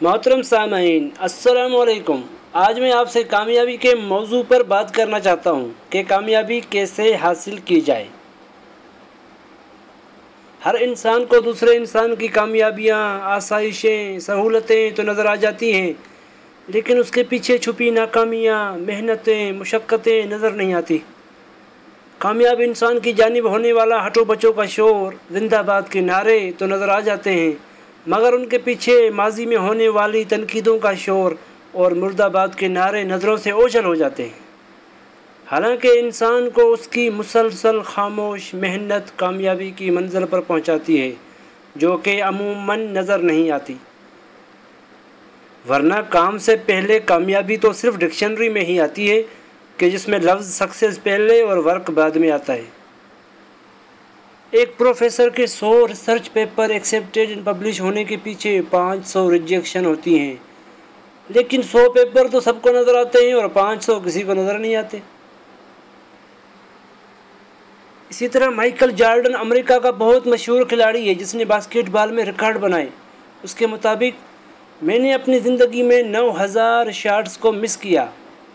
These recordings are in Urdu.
محترم سامعین، السلام علیکم۔ آج میں آپ سے کامیابی کے موضوع پر بات کرنا چاہتا ہوں کہ کامیابی کیسے حاصل کی جائے۔ ہر انسان کو دوسرے انسان کی کامیابیاں، آسائشیں، سہولتیں تو نظر آ جاتی ہیں، لیکن اس کے پیچھے چھپی ناکامیاں، محنتیں، مشقتیں نظر نہیں آتی۔ کامیاب انسان کی جانب ہونے والا ہٹو بچوں کا شور، زندہ باد کے نعرے تو نظر آ جاتے ہیں۔ مگر ان کے پیچھے ماضی میں ہونے والی تنقیدوں کا شور اور مرد آباد کے نعرے نظروں سے اوجھل ہو جاتے ہیں۔ حالانکہ انسان کو اس کی مسلسل خاموش محنت کامیابی کی منزل پر پہنچاتی ہے، جو کہ عموماً نظر نہیں آتی۔ ورنہ کام سے پہلے کامیابی تو صرف ڈکشنری میں ہی آتی ہے کہ جس میں لفظ سکسیز پہلے اور ورک بعد میں آتا ہے۔ ایک پروفیسر کے سو research paper accepted and publish ہونے کے پیچھے پانچ سو ریجیکشن ہوتی ہیں۔ لیکن سو پیپر تو سب کو نظر آتے ہیں اور پانچ سو کسی کو نظر نہیں آتے۔ اسی طرح مائیکل جارڈن امریکہ کا بہت مشہور کھلاڑی ہے جس نے باسکٹ بال میں ریکارڈ بنائے۔ اس کے مطابق، میں نے اپنی زندگی میں نو ہزار شاٹس کو مس کیا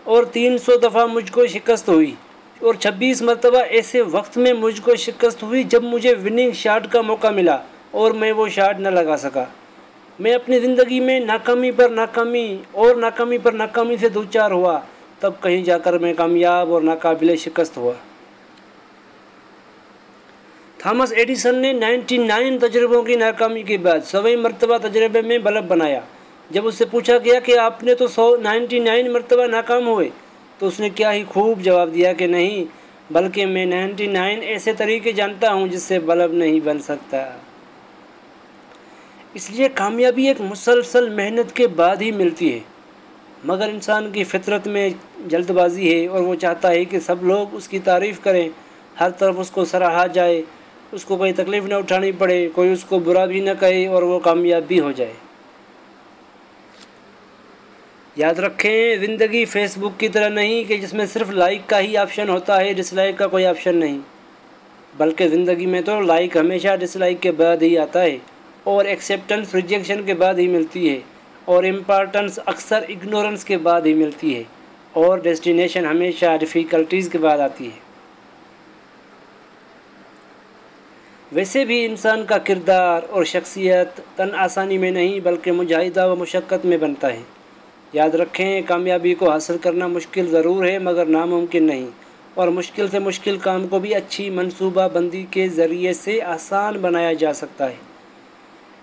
اور تین سو دفعہ مجھ کو شکست ہوئی۔ اور چھبیس مرتبہ ایسے وقت میں مجھ کو شکست ہوئی جب مجھے وننگ شاٹ کا موقع ملا اور میں وہ شاٹ نہ لگا سکا۔ میں اپنی زندگی میں ناکامی پر ناکامی اور ناکامی پر ناکامی سے دو چار ہوا، تب کہیں جا کر میں کامیاب اور ناقابل شکست ہوا۔ تھامس ایڈیسن نے نائنٹی نائن تجربوں کی ناکامی کے بعد سویں مرتبہ تجربے میں بلب بنایا۔ جب اس سے پوچھا گیا کہ آپ نے تو سو نائنٹی نائن مرتبہ ناکام ہوئے تو اس نے کیا ہی خوب جواب دیا کہ نہیں، بلکہ میں نائنٹی نائن ایسے طریقے جانتا ہوں جس سے بلب نہیں بن سکتا۔ اس لیے کامیابی ایک مسلسل محنت کے بعد ہی ملتی ہے۔ مگر انسان کی فطرت میں جلد بازی ہے اور وہ چاہتا ہے کہ سب لوگ اس کی تعریف کریں۔ ہر طرف اس کو سراہا جائے، اس کو کوئی تکلیف نہ اٹھانی پڑے، کوئی اس کو برا بھی نہ کہے اور وہ کامیاب بھی ہو جائے۔ یاد رکھیں، زندگی فیس بک کی طرح نہیں کہ جس میں صرف لائک کا ہی آپشن ہوتا ہے ڈس لائک کا کوئی آپشن نہیں۔ بلکہ زندگی میں تو لائک ہمیشہ ڈس لائک کے بعد ہی آتا ہے اور ایکسیپٹنس، ریجیکشن کے بعد ہی ملتی ہے اور امپارٹنس اکثر اگنورنس کے بعد ہی ملتی ہے اور ڈیسٹینیشن ہمیشہ ڈیفیکلٹیز کے بعد آتی ہے۔ ویسے بھی انسان کا کردار اور شخصیت تن آسانی میں نہیں بلکہ مجاہدہ و مشقت میں بنتا ہے۔ یاد رکھیں، کامیابی کو حاصل کرنا مشکل ضرور ہے، مگر ناممکن نہیں۔ اور مشکل سے مشکل کام کو بھی اچھی منصوبہ بندی کے ذریعے سے آسان بنایا جا سکتا ہے۔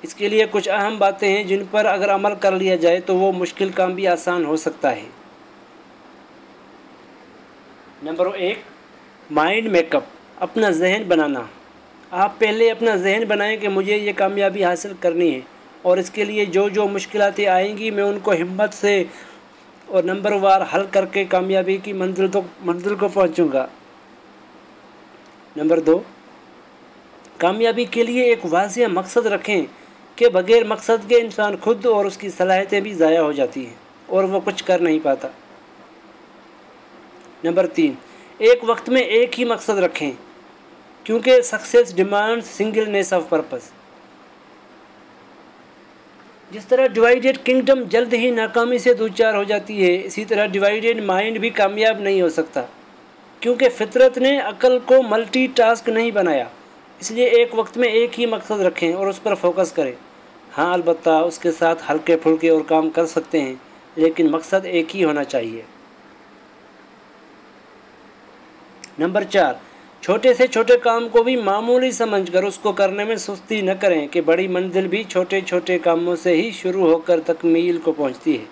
اس کے لیے کچھ اہم باتیں ہیں جن پر اگر عمل کر لیا جائے تو وہ مشکل کام بھی آسان ہو سکتا ہے۔ نمبر ایک، مائنڈ میک اپ، اپنا ذہن بنانا۔ آپ پہلے اپنا ذہن بنائیں کہ مجھے یہ کامیابی حاصل کرنی ہے۔ اور اس کے لیے جو جو مشکلاتیں آئیں گی، میں ان کو ہمت سے اور نمبر وار حل کر کے کامیابی کی منزل تو، منزل کو پہنچوں گا۔ نمبر دو، کامیابی کے لیے ایک واضح مقصد رکھیں کہ بغیر مقصد کے انسان خود اور اس کی صلاحیتیں بھی ضائع ہو جاتی ہیں اور وہ کچھ کر نہیں پاتا۔ نمبر تین، ایک وقت میں ایک ہی مقصد رکھیں، کیونکہ success demand singleness of purpose جس طرح ڈیوائیڈیڈ کنگڈم جلد ہی ناکامی سے دوچار ہو جاتی ہے، اسی طرح ڈیوائیڈیڈ مائنڈ بھی کامیاب نہیں ہو سکتا۔ کیونکہ فطرت نے عقل کو ملٹی ٹاسک نہیں بنایا۔ اس لیے ایک وقت میں ایک ہی مقصد رکھیں اور اس پر فوکس کریں۔ ہاں البتہ اس کے ساتھ ہلکے پھلکے اور کام کر سکتے ہیں، لیکن مقصد ایک ہی ہونا چاہیے۔ نمبر چار چھوٹے سے چھوٹے کام کو بھی معمولی سمجھ کر اس کو کرنے میں سستی نہ کریں کہ بڑی منزل بھی چھوٹے چھوٹے کاموں سے ہی شروع ہو کر تکمیل کو پہنچتی ہے۔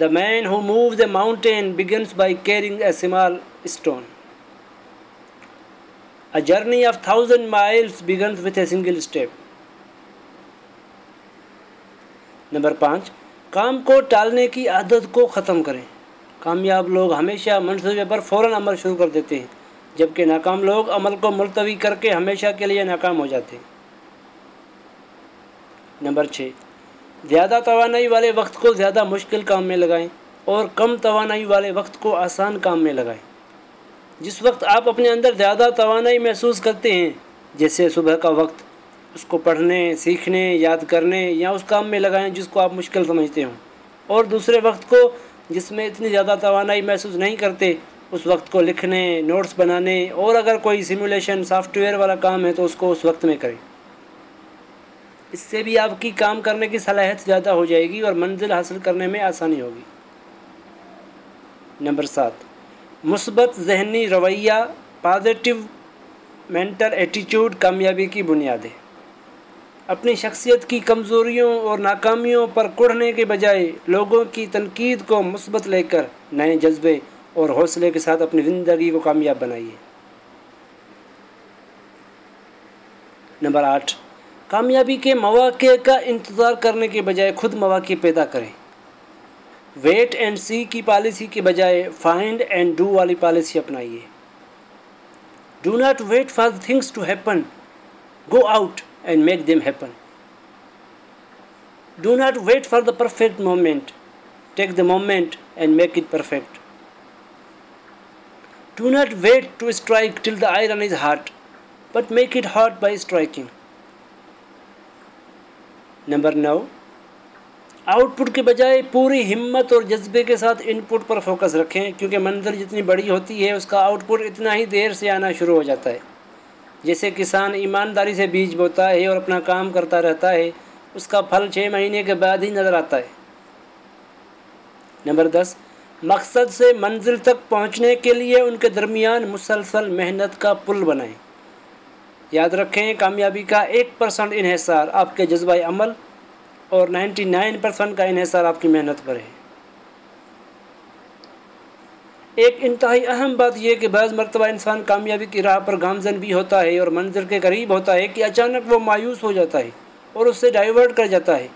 The man who move the mountain begins by carrying a small stone a journey of thousand miles begins with a single step number پانچ کام کو ٹالنے کی عادت کو ختم کریں۔ کامیاب لوگ ہمیشہ منصوبے پر فوراً عمل شروع کر دیتے ہیں، جبکہ ناکام لوگ عمل کو ملتوی کر کے ہمیشہ کے لیے ناکام ہو جاتے ہیں۔ نمبر چھ، زیادہ توانائی والے وقت کو زیادہ مشکل کام میں لگائیں اور کم توانائی والے وقت کو آسان کام میں لگائیں۔ جس وقت آپ اپنے اندر زیادہ توانائی محسوس کرتے ہیں، جیسے صبح کا وقت، اس کو پڑھنے، سیکھنے، یاد کرنے یا اس کام میں لگائیں جس کو آپ مشکل سمجھتے ہوں، اور دوسرے وقت کو جس میں اتنی زیادہ توانائی محسوس نہیں کرتے، اس وقت کو لکھنے نوٹس بنانے، اور اگر کوئی سیمولیشن سافٹ ویئر والا کام ہے تو اس کو اس وقت میں کریں۔ اس سے بھی آپ کی کام کرنے کی صلاحیت زیادہ ہو جائے گی اور منزل حاصل کرنے میں آسانی ہوگی۔ نمبر سات، مثبت ذہنی رویہ پازیٹیو مینٹل ایٹیچیوڈ کامیابی کی بنیاد ہے اپنی شخصیت کی کمزوریوں اور ناکامیوں پر کڑھنے کے بجائے لوگوں کی تنقید کو مثبت لے کر نئے جذبے اور حوصلے کے ساتھ اپنی زندگی کو کامیاب بنائیے۔ نمبر آٹھ، کامیابی کے مواقع کا انتظار کرنے کے بجائے خود مواقع پیدا کریں۔ ویٹ اینڈ سی کی پالیسی کے بجائے فائنڈ اینڈ ڈو والی policy اپنائیے۔ Do not wait for things to happen, go out. And make them happen do not wait for the perfect moment take the moment and make it perfect do not wait to strike till the iron is hot but make it hot by striking number know output کے بجائے پوری ہمت اور جذبے کے ساتھ ان پٹ پر فوکس رکھیں، کیونکہ منظر جتنی بڑی ہوتی ہے، اس کا آؤٹ پٹ اتنا ہی دیر سے آنا شروع ہو جاتا ہے۔ جیسے کسان ایمانداری سے بیج بوتا ہے اور اپنا کام کرتا رہتا ہے، اس کا پھل چھ مہینے کے بعد ہی نظر آتا ہے۔ نمبر دس، مقصد سے منزل تک پہنچنے کے لیے ان کے درمیان مسلسل محنت کا پل بنائیں۔ یاد رکھیں، کامیابی کا ایک پرسنٹ انحصار آپ کے جذبہ عمل اور نائنٹی نائن پرسنٹ کا انحصار آپ کی محنت پر ہے۔ ایک انتہائی اہم بات یہ کہ بعض مرتبہ انسان کامیابی کی راہ پر گامزن بھی ہوتا ہے اور منظر کے قریب ہوتا ہے کہ اچانک وہ مایوس ہو جاتا ہے اور اس سے ڈائیورٹ کر جاتا ہے۔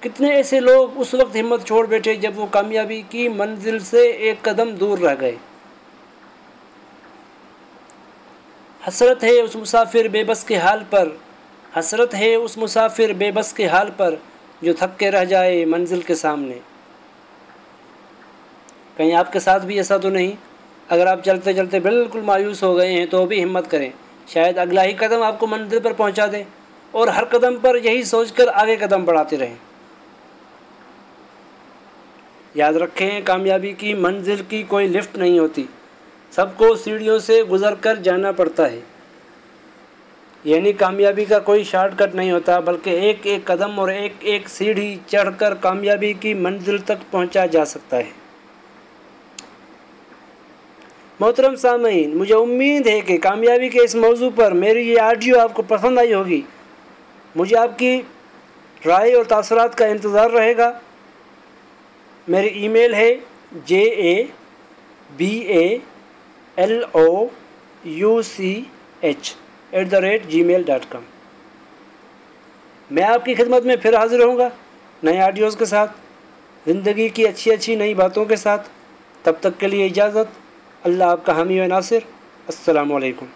کتنے ایسے لوگ اس وقت ہمت چھوڑ بیٹھے جب وہ کامیابی کی منزل سے ایک قدم دور رہ گئے۔ حسرت ہے اس مسافر بے بس کے حال پر۔ حسرت ہے اس مسافر بے بس کے حال پر جو تھک کے رہ جائے منزل کے سامنے۔ کہیں آپ کے ساتھ بھی ایسا تو نہیں؟ اگر آپ چلتے چلتے بالکل مایوس ہو گئے ہیں تو بھی ہمت کریں۔ شاید اگلا ہی قدم آپ کو منزل پر پہنچا دے اور ہر قدم پر یہی سوچ کر آگے قدم بڑھاتے رہیں۔ یاد رکھیں، کامیابی کی منزل کی کوئی لفٹ نہیں ہوتی۔ سب کو سیڑھیوں سے گزر کر جانا پڑتا ہے۔ یعنی کامیابی کا کوئی شارٹ کٹ نہیں ہوتا، بلکہ ایک ایک قدم اور ایک ایک سیڑھی چڑھ کر کامیابی کی منزل تک پہنچا جا سکتا ہے۔ محترم سامعین، مجھے امید ہے کہ کامیابی کے اس موضوع پر میری یہ آڈیو آپ کو پسند آئی ہوگی۔ مجھے آپ کی رائے اور تاثرات کا انتظار رہے گا۔ میری ای میل ہے J A B A L O U C H at the rate gmail dot com. میں آپ کی خدمت میں پھر حاضر ہوں گا نئے آڈیوز کے ساتھ، زندگی کی اچھی اچھی نئی باتوں کے ساتھ۔ تب تک کے لیے اجازت۔ اللہ آپ کا حامی و ناصر السلام علیکم۔